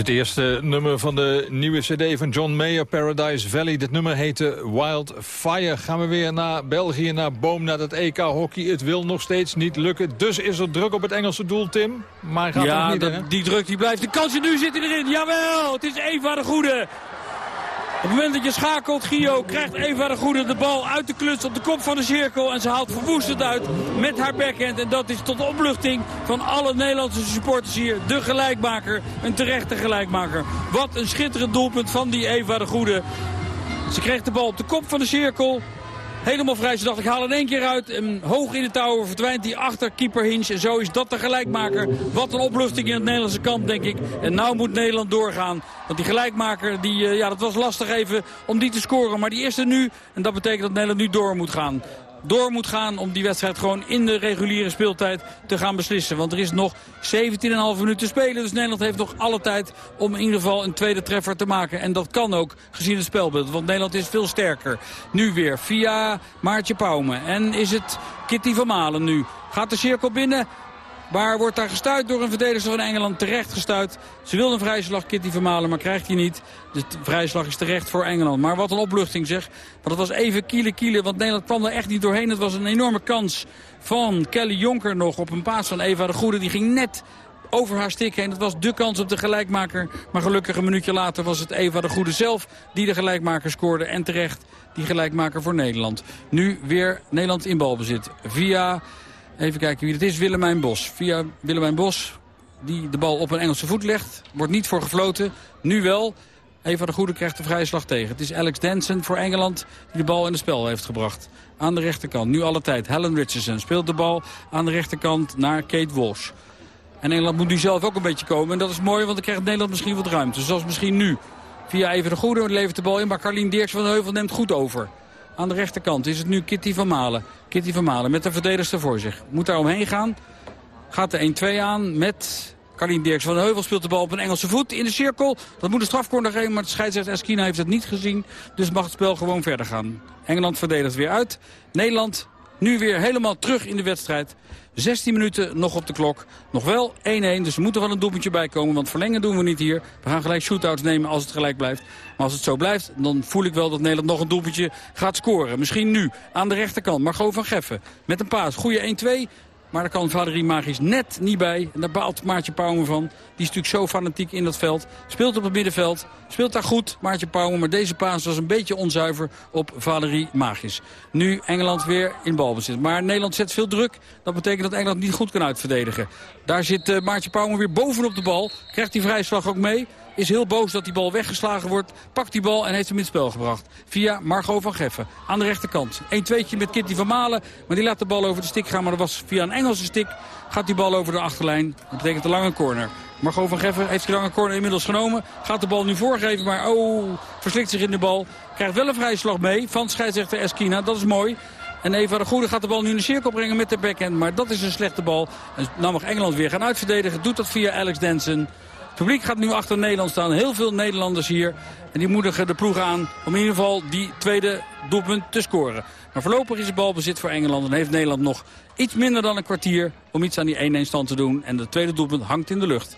Het eerste nummer van de nieuwe cd van John Mayer, Paradise Valley. Dit nummer heette Wildfire. Gaan we weer naar België, naar Boom, naar het EK hockey. Het wil nog steeds niet lukken. Dus is er druk op het Engelse doel, Tim. Maar gaat ja, niet, dat- die druk die blijft. De kansen nu zitten erin. Jawel, het is Eva de Goede. Het moment dat je schakelt, Gio, krijgt Eva de Goede de bal uit de kluts op de kop van de cirkel. En ze haalt verwoestend uit met haar backhand. En dat is tot opluchting van alle Nederlandse supporters hier. De gelijkmaker, een terechte gelijkmaker. Wat een schitterend doelpunt van die Eva de Goede. Ze kreeg de bal op de kop van de cirkel. Helemaal vrij. Ze dacht, ik haal in één keer uit. En hoog in de touwen verdwijnt hij achter keeper Hinch. En zo is dat de gelijkmaker. Wat een opluchting in het Nederlandse kamp, denk ik. En nou moet Nederland doorgaan. Want die gelijkmaker, die, eh, ja, dat was lastig even om die te scoren. Maar die is er nu. En dat betekent dat Nederland nu door moet gaan. Door moet gaan om die wedstrijd gewoon in de reguliere speeltijd te gaan beslissen. Want er is nog 17,5 minuten te spelen. Dus Nederland heeft nog alle tijd om in ieder geval een tweede treffer te maken. En dat kan ook gezien het spelbeeld. Want Nederland is veel sterker. Nu weer via Maartje Pauwme. En is het Kitty van Malen nu. Gaat de cirkel binnen. Maar wordt daar gestuurd door een verdediger van Engeland. Terecht gestuurd. Ze wil een vrijslag Kitty Vermalen, maar krijgt hij niet. De vrijslag is terecht voor Engeland. Maar wat een opluchting zeg. Want het was even kiele kiele. Want Nederland kwam er echt niet doorheen. Het was een enorme kans van Kelly Jonker nog op een paas van Eva de Goede. Die ging net over haar stik heen. Dat was de kans op de gelijkmaker. Maar gelukkig een minuutje later was het Eva de Goede zelf die de gelijkmaker scoorde. En terecht die gelijkmaker voor Nederland. Nu weer Nederland in balbezit. Via Even kijken wie het is. Willemijn Bos. Via Willemijn Bos, die de bal op een Engelse voet legt. Wordt niet voor gefloten. Nu wel. Eva de Goede krijgt de vrije slag tegen. Het is Alex Danson voor Engeland die de bal in het spel heeft gebracht. Aan de rechterkant, nu alle tijd. Helen Richardson speelt de bal aan de rechterkant naar Kate Walsh. En Engeland moet nu zelf ook een beetje komen. En dat is mooi, want dan krijgt Nederland misschien wat ruimte. Zoals misschien nu. Via Even de Goede levert de bal in, maar Carlien Dirks van de Heuvel neemt goed over. Aan de rechterkant is het nu Kitty van Malen. Kitty van Malen met de verdedigster voor zich. Moet daar omheen gaan. Gaat de 1-2 aan met Carlien Dirks van de Heuvel. Speelt de bal op een Engelse voet in de cirkel. Dat moet een strafcorner geven, maar de scheidsrechter Eskina heeft het niet gezien. Dus mag het spel gewoon verder gaan. Engeland verdedigt weer uit. Nederland nu weer helemaal terug in de wedstrijd. 16 minuten nog op de klok. Nog wel 1-1, dus er moet er wel een doelpuntje bij komen. Want verlengen doen we niet hier. We gaan gelijk shootouts nemen als het gelijk blijft. Maar als het zo blijft, dan voel ik wel dat Nederland nog een doelpuntje gaat scoren. Misschien nu, aan de rechterkant. Margot van Geffen met een paas. Goeie 1-2. Maar daar kan Valerie Magisch net niet bij. En daar baalt Maartje Pauwme van. Die is natuurlijk zo fanatiek in dat veld. Speelt op het middenveld. Speelt daar goed, Maartje Pauwme. Maar deze paas was een beetje onzuiver op Valerie Magisch. Nu Engeland weer in balbezit. Maar Nederland zet veel druk. Dat betekent dat Engeland niet goed kan uitverdedigen. Daar zit uh, Maartje Pauwme weer bovenop de bal. Krijgt die vrijslag ook mee. Is heel boos dat die bal weggeslagen wordt. Pakt die bal en heeft hem in het spel gebracht. Via Margot van Geffen. Aan de rechterkant. 1-2'tje met Kitty van Malen. Maar die laat de bal over de stik gaan. Maar dat was via een Engelse stik. Gaat die bal over de achterlijn. Dat betekent een lange corner. Margot van Geffen heeft die lange corner inmiddels genomen. Gaat de bal nu voorgeven. Maar oh, verslikt zich in de bal. Krijgt wel een vrije slag mee van scheidsrechter Eskina. Dat is mooi. En Eva de Goede gaat de bal nu in de cirkel brengen met de backhand. Maar dat is een slechte bal. En nou mag Engeland weer gaan uitverdedigen. Doet dat via Alex Danson. Publiek gaat nu achter Nederland staan. Heel veel Nederlanders hier. En die moedigen de ploeg aan om in ieder geval die tweede doelpunt te scoren. Maar voorlopig is de balbezit voor Engeland. En heeft Nederland nog iets minder dan een kwartier om iets aan die 1-1 stand te doen. En de tweede doelpunt hangt in de lucht.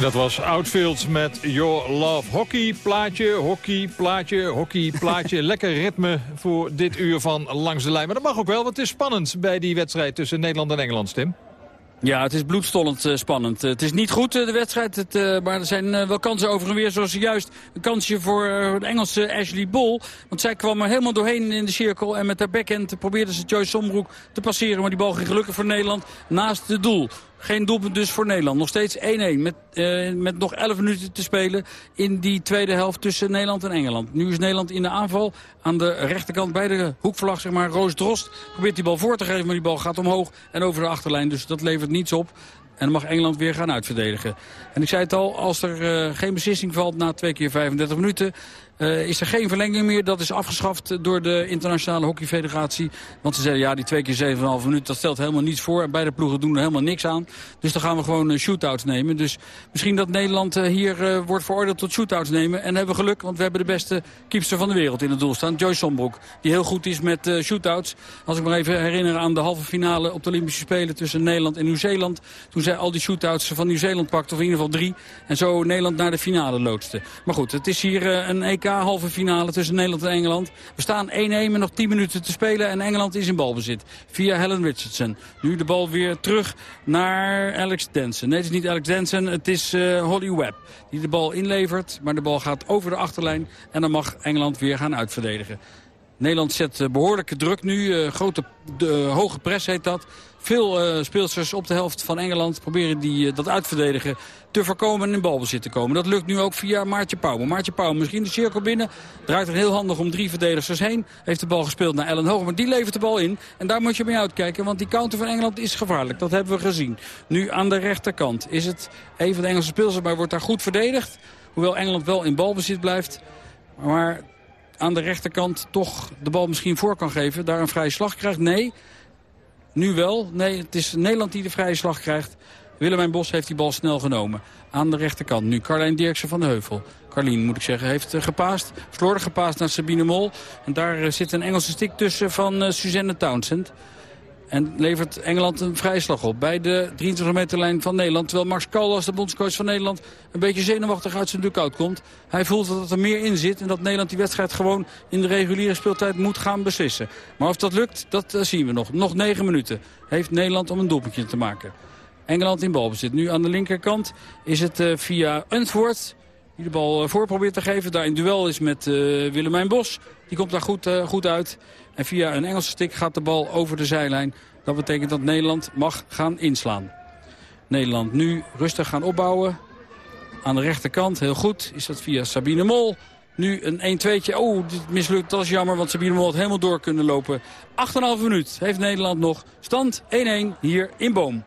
En dat was Outfield met Your Love Hockey. Plaatje, hockey, plaatje, hockey, plaatje. Lekker ritme voor dit uur van Langs de Lijn. Maar dat mag ook wel, want het is spannend bij die wedstrijd tussen Nederland en Engeland, Tim. Ja, het is bloedstollend eh, spannend. Eh, het is niet goed, eh, de wedstrijd, het, eh, maar er zijn wel kansen over en weer. Zoals juist een kansje voor de Engelse Ashley Bol. Want zij kwam er helemaal doorheen in de cirkel. En met haar backhand probeerde ze Joyce Sombroek te passeren. Maar die bal ging gelukkig voor Nederland naast het doel. Geen doelpunt dus voor Nederland. Nog steeds 1-1 met, eh, met nog 11 minuten te spelen in die tweede helft tussen Nederland en Engeland. Nu is Nederland in de aanval aan de rechterkant bij de hoekvlag, zeg maar. Roos Drost probeert die bal voor te geven, maar die bal gaat omhoog en over de achterlijn. Dus dat levert niets op. En dan mag Engeland weer gaan uitverdedigen. En ik zei het al, als er eh, geen beslissing valt na twee keer 35 minuten... eh, is er geen verlenging meer. Dat is afgeschaft door de Internationale Hockeyfederatie. Want ze zeiden, ja, die twee keer 7,5 minuten, dat stelt helemaal niets voor. En beide ploegen doen er helemaal niks aan. Dus dan gaan we gewoon eh, shootouts nemen. Dus misschien dat Nederland eh, hier wordt veroordeeld tot shootouts nemen. En hebben we geluk, want we hebben de beste keepster van de wereld in het doel staan. Joyce Sombroek, die heel goed is met eh, shootouts. Als ik me even herinner aan de halve finale op de Olympische Spelen tussen Nederland en Nieuw-Zeeland. Toen zij al die shootouts van Nieuw-Zeeland pakte, of in ieder geval drie. En zo Nederland naar de finale loodste. Maar goed, het is hier een EK halve finale tussen Nederland en Engeland. We staan 1-1 met nog 10 minuten te spelen en Engeland is in balbezit. Via Helen Richardson. Nu de bal weer terug naar Alex Denson. Nee, het is niet Alex Denson, het is eh, Holly Webb die de bal inlevert. Maar de bal gaat over de achterlijn en dan mag Engeland weer gaan uitverdedigen. Nederland zet eh, behoorlijke druk nu. eh, grote, de, hoge press heet dat. Veel eh, speelsters op de helft van Engeland proberen die, eh, dat uitverdedigen te voorkomen en in balbezit te komen. Dat lukt nu ook via Maartje Pauw. Maar Maartje Pauw misschien de cirkel binnen. Draait er heel handig om drie verdedigers heen. Heeft de bal gespeeld naar Ellen Hoog. Maar die levert de bal in. En daar moet je mee uitkijken. Want die counter van Engeland is gevaarlijk. Dat hebben we gezien. Nu aan de rechterkant is het een van de Engelse speelsters. Maar wordt daar goed verdedigd. Hoewel Engeland wel in balbezit blijft. Maar aan de rechterkant toch de bal misschien voor kan geven. Daar een vrije slag krijgt. Nee, nu wel. Nee, het is Nederland die de vrije slag krijgt. Willemijn Bos heeft die bal snel genomen. Aan de rechterkant nu Carlijn Dirksen van de Heuvel. Carlien, moet ik zeggen, heeft eh, gepaast. Slordig gepaast naar Sabine Mol. En daar eh, zit een Engelse stick tussen van eh, Suzanne Townsend. En levert Engeland een vrije slag op bij de 23 meter lijn van Nederland. Terwijl Max Callas, de bondscoach van Nederland, een beetje zenuwachtig uit zijn dugout komt. Hij voelt dat er meer in zit en dat Nederland die wedstrijd gewoon in de reguliere speeltijd moet gaan beslissen. Maar of dat lukt, dat eh, zien we nog. Nog negen minuten heeft Nederland om een doelpuntje te maken. Engeland in balbezit. Nu aan de linkerkant is het eh, via Antwoord die de bal eh, voor probeert te geven. Daar in duel is met eh, Willemijn Bos. Die komt daar goed, eh, goed uit. En via een Engelse stick gaat de bal over de zijlijn. Dat betekent dat Nederland mag gaan inslaan. Nederland nu rustig gaan opbouwen. Aan de rechterkant, heel goed, is dat via Sabine Mol. Nu een 1-2'tje. Oh, dit mislukt. Dat is jammer, want Sabine Mol had helemaal door kunnen lopen. 8,5 minuut heeft Nederland nog. Stand 1-1 hier in Boom.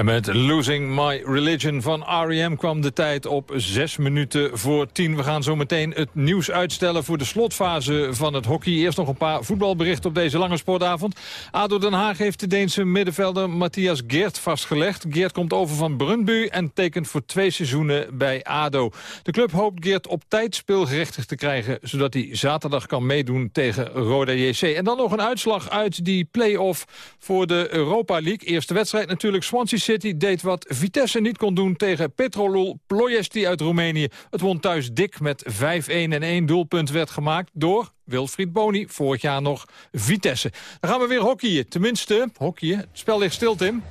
En met Losing My Religion van R.E.M. kwam de tijd op 6 minuten voor 10. We gaan zo meteen het nieuws uitstellen voor de slotfase van het hockey. Eerst nog een paar voetbalberichten op deze lange sportavond. ADO Den Haag heeft de Deense middenvelder Matthias Geert vastgelegd. Geert komt over van Brunbu en tekent voor twee seizoenen bij ADO. De club hoopt Geert op tijd speelgerechtigd te krijgen... zodat hij zaterdag kan meedoen tegen Roda JC. En dan nog een uitslag uit die play-off voor de Europa League. Eerste wedstrijd natuurlijk Swansea City deed wat Vitesse niet kon doen tegen Petrolul Ploiesti uit Roemenië. Het won thuis dik met 5-1 en één doelpunt werd gemaakt door Wilfried Boni, vorig jaar nog Vitesse. Dan gaan we weer hockeyen. Tenminste, hockeyen. Het spel ligt stil, Tim.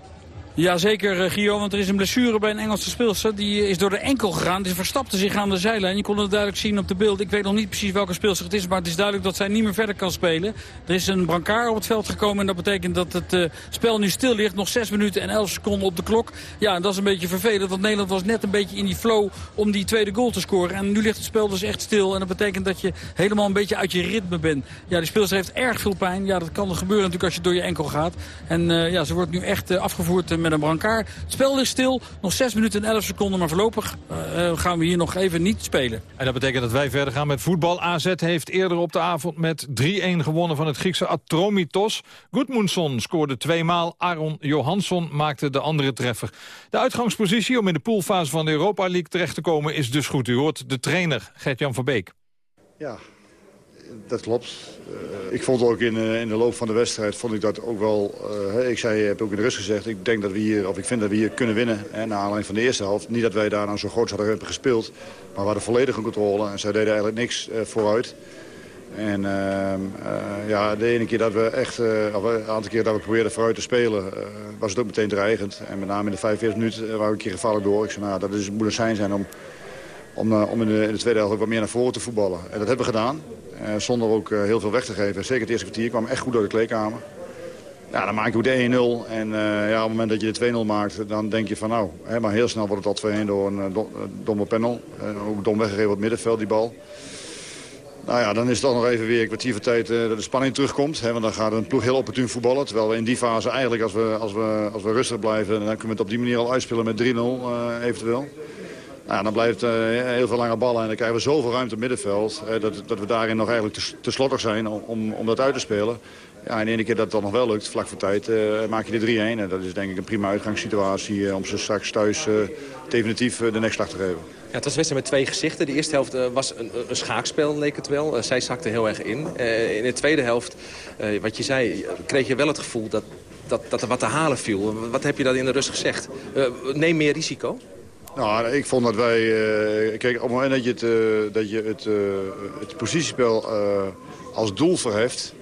Jazeker, uh, Gio, want er is een blessure bij een Engelse speelster. Die is door de enkel gegaan. Die verstapte zich aan de zijlijn. Je kon het duidelijk zien op de beeld. Ik weet nog niet precies welke speelster het is, maar het is duidelijk dat zij niet meer verder kan spelen. Er is een brancard op het veld gekomen en dat betekent dat het uh, spel nu stil ligt. Nog 6 minuten en 11 seconden op de klok. Ja, en dat is een beetje vervelend, want Nederland was net een beetje in die flow om die tweede goal te scoren. En nu ligt het spel dus echt stil en dat betekent dat je helemaal een beetje uit je ritme bent. Ja, die speelster heeft erg veel pijn. Ja, dat kan er gebeuren natuurlijk als je door je enkel gaat. En uh, ja, ze wordt nu echt afgevoerd met een brancard. Het spel is stil, nog 6 minuten en 11 seconden, maar voorlopig uh, gaan we hier nog even niet spelen. En dat betekent dat wij verder gaan met voetbal. AZ heeft eerder op de avond met 3-1 gewonnen van het Griekse Atromitos. Gudmundsson scoorde tweemaal, Aaron Johansson maakte de andere treffer. De uitgangspositie om in de poolfase van de Europa League terecht te komen is dus goed. U hoort de trainer Gert-Jan van Beek. Ja, dat klopt. Uh, ik vond ook in, uh, in de loop van de wedstrijd vond ik dat ook wel. Uh, ik zei, heb ook in de rust gezegd. Ik denk dat we hier, of ik vind dat we hier kunnen winnen. Hè, naar aanleiding van de eerste helft. Niet dat wij daar nou zo groot hadden hebben gespeeld. Maar we hadden volledige controle. En zij deden eigenlijk niks vooruit. En ehm, ja, de ene keer dat we echt, of een aantal keer dat we probeerden vooruit te spelen, was het ook meteen dreigend. En met name in de 45 minuten waren we een keer gevallen door. Ik zei, nou, dat is, moet zijn om, om, om in, de, in de tweede helft wat meer naar voren te voetballen. En dat hebben we gedaan. Uh, zonder ook uh, heel veel weg te geven. Zeker het eerste kwartier kwam echt goed door de kleedkamer. Ja, dan maak je goed de 1-0. En ja, op het moment dat je de 2-0 maakt, dan denk je van nou... Hè, maar heel snel wordt het al 2-1 door een dom, domme panel. ook dom weggegeven op het middenveld, die bal. Nou ja, dan is het toch nog even weer een kwartier van tijd dat de spanning terugkomt. Hè, want dan gaat een ploeg heel opportun voetballen. Terwijl we in die fase eigenlijk, als we, als we, als we rustig blijven... dan kunnen we het op die manier al uitspelen met 3-0 eventueel. Nou, dan blijft uh, heel veel lange ballen en dan krijgen we zoveel ruimte middenveld... Uh, dat, dat we daarin nog eigenlijk te, te slottig zijn om, om dat uit te spelen. Ja, en de ene keer dat dan nog wel lukt, vlak voor tijd, uh, maak je de 3-1. En dat is denk ik een prima uitgangssituatie om ze straks thuis definitief de nekslag te geven. Ja, het was wedstrijd met twee gezichten. De eerste helft was een, een schaakspel, leek het wel. zij zakte heel erg in. in de tweede helft, wat je zei, kreeg je wel het gevoel dat, dat, dat er wat te halen viel. Wat heb je dat in de rust gezegd? neem meer risico? Nou, ik vond dat wij... Uh, kijk, op het moment dat je het, uh, dat je het, uh, het positiespel als doel verheft...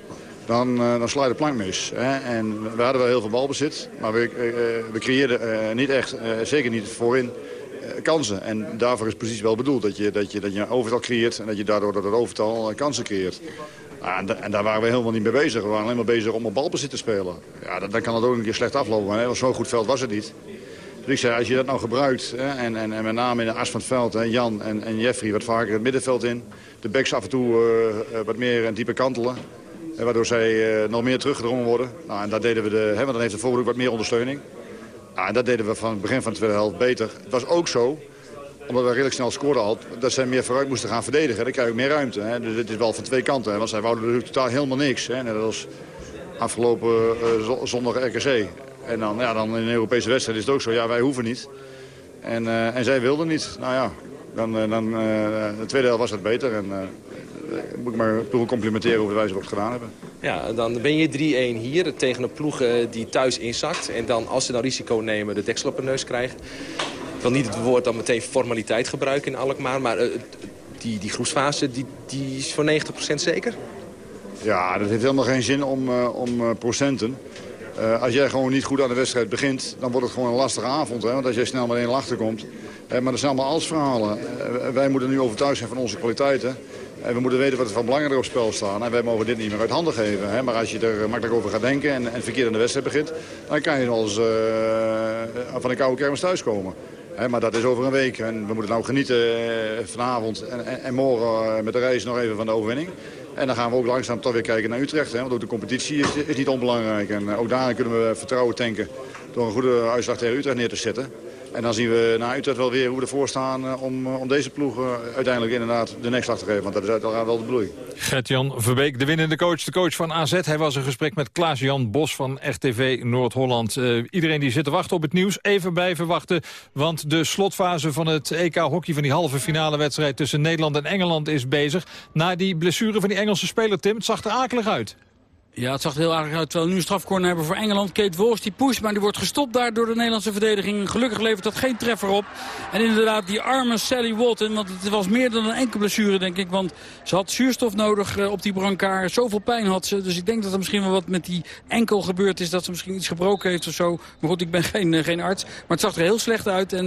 dan, dan sla je de plank mis. Hè? En we hadden wel heel veel balbezit, maar we, we creëerden niet echt, zeker niet voorin, kansen. En daarvoor is precies wel bedoeld dat je, dat je, dat je een overtal creëert... en dat je daardoor dat overtal kansen creëert. Ah, en, en, daar waren we helemaal niet mee bezig. We waren alleen maar bezig om op balbezit te spelen. Ja, dan, kan het ook een keer slecht aflopen. Maar zo'n goed veld was het niet. Dus als je dat nou gebruikt, hè, en, en, en, met name in de as van het veld, hè, Jan en, en Jeffrey wat vaker het middenveld in. De backs af en toe uh, wat meer en dieper kantelen. Waardoor zij uh, nog meer teruggedrongen worden. Nou, en dat deden we de, hè, want dan heeft de voorhoede wat meer ondersteuning. Nou, en dat deden we van het begin van de tweede helft beter. Het was ook zo, omdat we redelijk snel scoorden al, dat zij meer vooruit moesten gaan verdedigen. Dan krijg je ook meer ruimte. Hè. Dus het is wel van twee kanten. Hè, want zij wouden natuurlijk totaal helemaal niks. Hè. Net als afgelopen uh, zondag RKC. En dan, ja, dan in een Europese wedstrijd is het ook zo, ja, wij hoeven niet. En, uh, en zij wilden niet. Nou ja, dan, uh, dan, uh, de tweede helft was het beter. En moet ik maar ploeg complimenteren hoe wij ze ook gedaan hebben. Ja, dan ben je 3-1 hier tegen een ploeg die thuis inzakt. En dan, als ze dan risico nemen, de deksel op hun neus krijgt. Ik wil niet het woord dan meteen formaliteit gebruiken in Alkmaar. Maar die, die groepsfase, die, die is voor 90% zeker? Ja, dat heeft helemaal geen zin om, om procenten. Uh, als jij gewoon niet goed aan de wedstrijd begint, dan wordt het gewoon een lastige avond. Hè? Want als jij snel met één achterkomt. Uh, maar dat zijn allemaal als verhalen. Uh, wij moeten nu overtuigd zijn van onze kwaliteiten. En we moeten weten wat er van belangrijk op spel staat. En wij mogen dit niet meer uit handen geven. Hè? Maar als je er makkelijk over gaat denken en, en verkeerd aan de wedstrijd begint... dan kan je wel eens van een koude kermis thuiskomen. Maar dat is over een week. En we moeten nou genieten vanavond en, en morgen met de reis nog even van de overwinning. En dan gaan we ook langzaam toch weer kijken naar Utrecht. Hè? Want ook de competitie is, is niet onbelangrijk. En ook daarin kunnen we vertrouwen tanken door een goede uitslag tegen Utrecht neer te zetten. En dan zien we na Utrecht wel weer hoe we ervoor staan eh, om, eh, om deze ploeg eh, uiteindelijk inderdaad de nekslag te geven. Want dat is uiteraard wel de bedoeling. Gert-Jan Verbeek, de winnende coach, de coach van AZ. Hij was in gesprek met Klaas-Jan Bos van RTV Noord-Holland. Iedereen die zit te wachten op het nieuws, even blijven wachten. Want de slotfase van het EK hockey van die halve finale wedstrijd... tussen Nederland en Engeland is bezig. Na die blessure van die Engelse speler, Tim, het zag er akelig uit. Ja, het zag er heel aardig uit. Terwijl nu een strafcorner hebben voor Engeland. Kate Wolfs die pusht, maar die wordt gestopt daar door de Nederlandse verdediging. Gelukkig levert dat geen treffer op. En inderdaad, die arme Sally Walton. Want het was meer dan een enkele blessure, denk ik. Want ze had zuurstof nodig eh, op die brancard. Zoveel pijn had ze. Dus ik denk dat er misschien wel wat met die enkel gebeurd is. Dat ze misschien iets gebroken heeft of zo. Maar goed, ik ben geen, eh, geen arts. Maar het zag er heel slecht uit. En